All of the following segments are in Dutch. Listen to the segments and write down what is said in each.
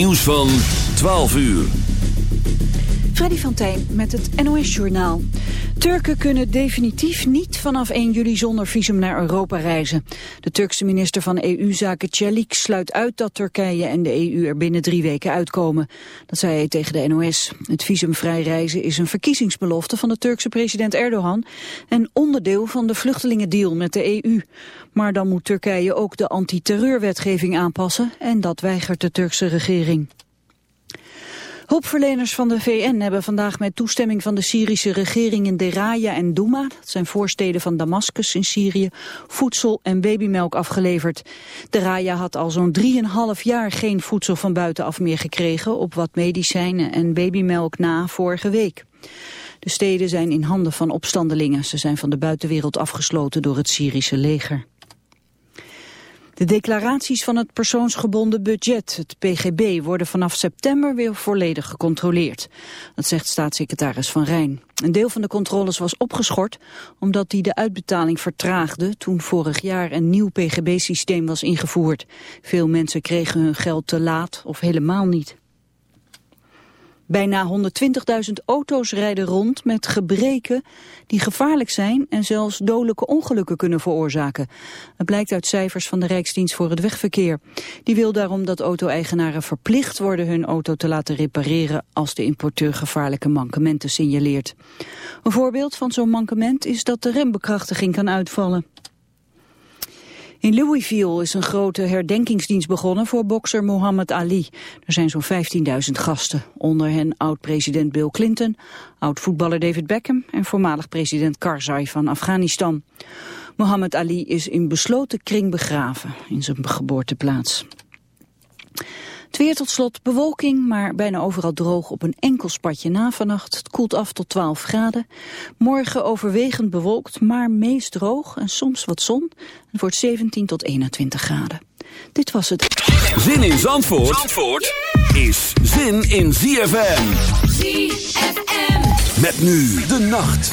Nieuws van 12 uur. Freddy van Tijn met het NOS-journaal. Turken kunnen definitief niet vanaf 1 juli zonder visum naar Europa reizen. De Turkse minister van EU-zaken Çelik sluit uit dat Turkije en de EU er binnen drie weken uitkomen. Dat zei hij tegen de NOS. Het visumvrij reizen is een verkiezingsbelofte van de Turkse president Erdogan... en onderdeel van de vluchtelingendeal met de EU. Maar dan moet Turkije ook de antiterreurwetgeving aanpassen... en dat weigert de Turkse regering. Hulpverleners van de VN hebben vandaag met toestemming van de Syrische regering in Deraya en Douma, dat zijn voorsteden van Damascus in Syrië, voedsel en babymelk afgeleverd. Deraya had al zo'n 3,5 jaar geen voedsel van buitenaf meer gekregen op wat medicijnen en babymelk na vorige week. De steden zijn in handen van opstandelingen. Ze zijn van de buitenwereld afgesloten door het Syrische leger. De declaraties van het persoonsgebonden budget, het PGB, worden vanaf september weer volledig gecontroleerd. Dat zegt staatssecretaris Van Rijn. Een deel van de controles was opgeschort omdat die de uitbetaling vertraagde toen vorig jaar een nieuw PGB-systeem was ingevoerd. Veel mensen kregen hun geld te laat of helemaal niet. Bijna 120.000 auto's rijden rond met gebreken die gevaarlijk zijn en zelfs dodelijke ongelukken kunnen veroorzaken. Het blijkt uit cijfers van de Rijksdienst voor het Wegverkeer. Die wil daarom dat auto-eigenaren verplicht worden hun auto te laten repareren als de importeur gevaarlijke mankementen signaleert. Een voorbeeld van zo'n mankement is dat de rembekrachtiging kan uitvallen. In Louisville is een grote herdenkingsdienst begonnen voor bokser Muhammad Ali. Er zijn zo'n 15.000 gasten, onder hen oud-president Bill Clinton, oud-voetballer David Beckham en voormalig president Karzai van Afghanistan. Muhammad Ali is in besloten kring begraven in zijn geboorteplaats. Het weer tot slot bewolking, maar bijna overal droog op een enkel spatje na vannacht. Het koelt af tot 12 graden. Morgen overwegend bewolkt, maar meest droog en soms wat zon. Het wordt 17 tot 21 graden. Dit was het. Zin in Zandvoort, Zandvoort is zin in ZFM. ZFM. Met nu de nacht.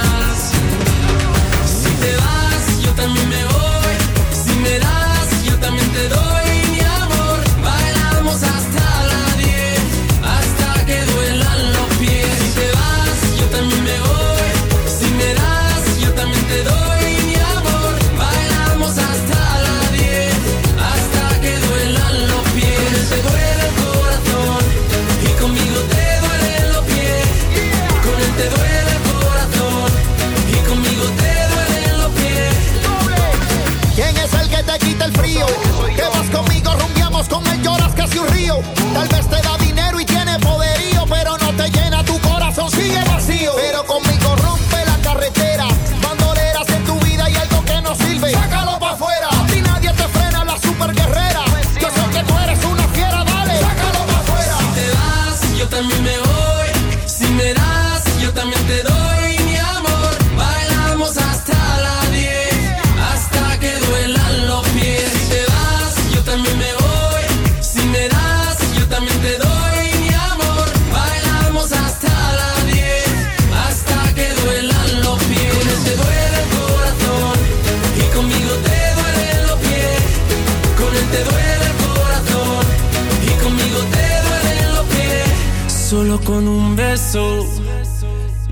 yo también me voy. Si me da me lloras casi un río. Tal vez te da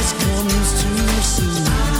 always comes too soon.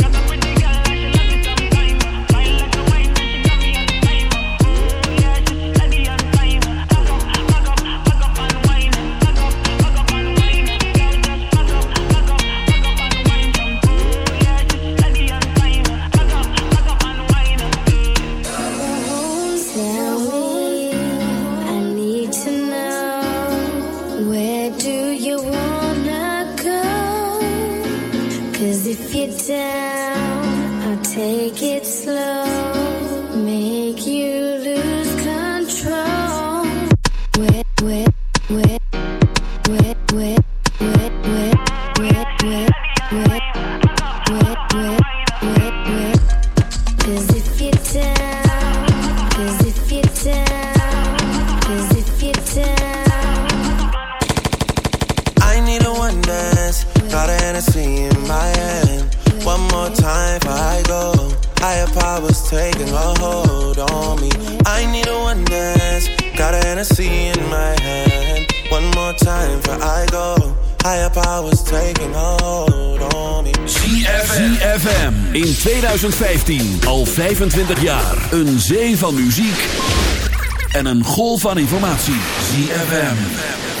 hold on me. I need a one dance, got an Hennessy in my hand. One more time before I go. Higher powers taking hold on me. ZFM. In 2015, al 25 jaar. Een zee van muziek en een golf van informatie. ZFM.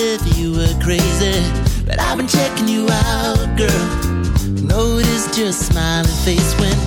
if you were crazy, but I've been checking you out, girl. Notice your smiling face when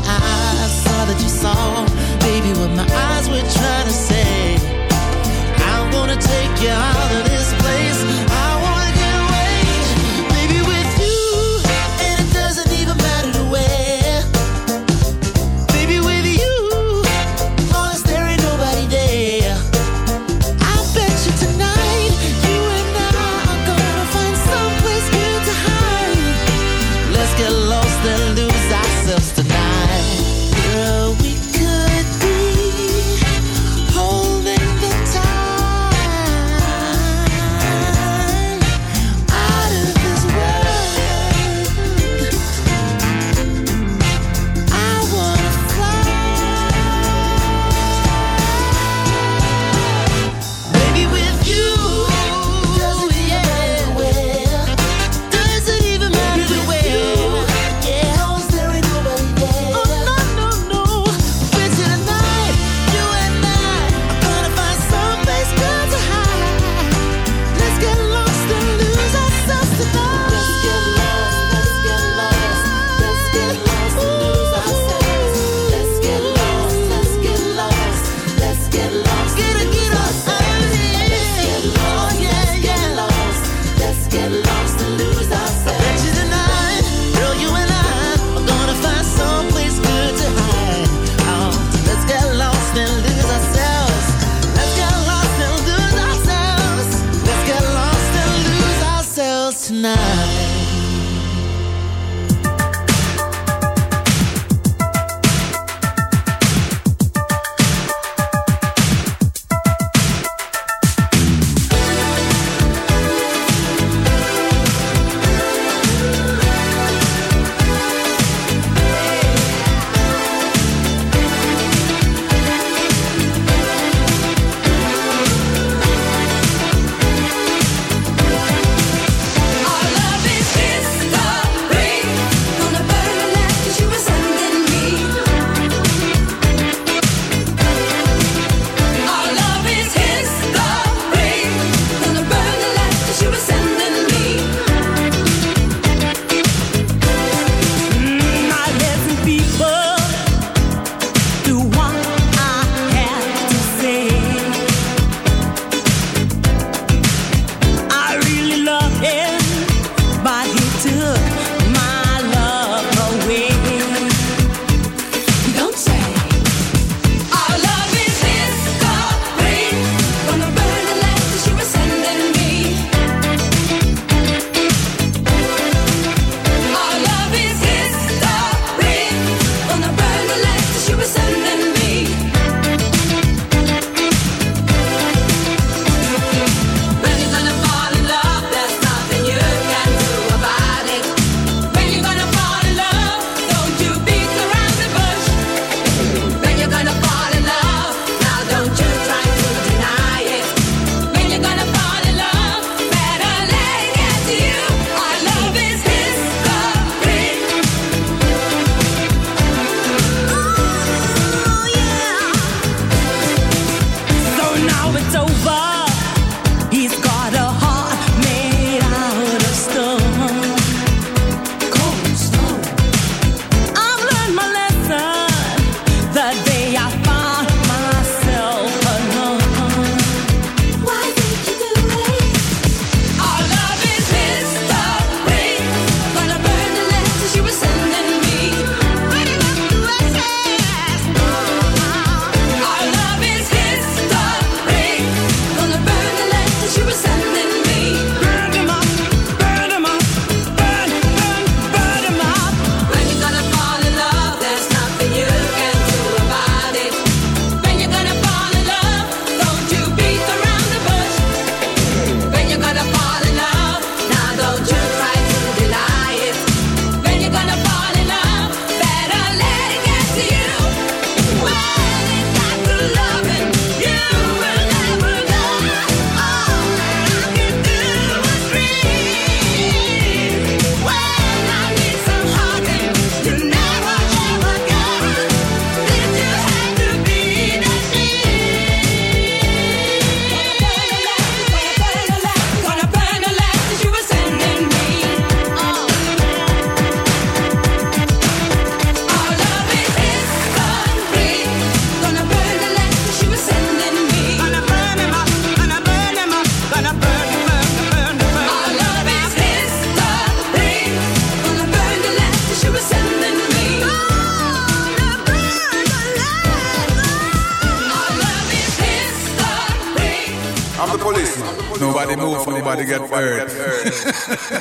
earth.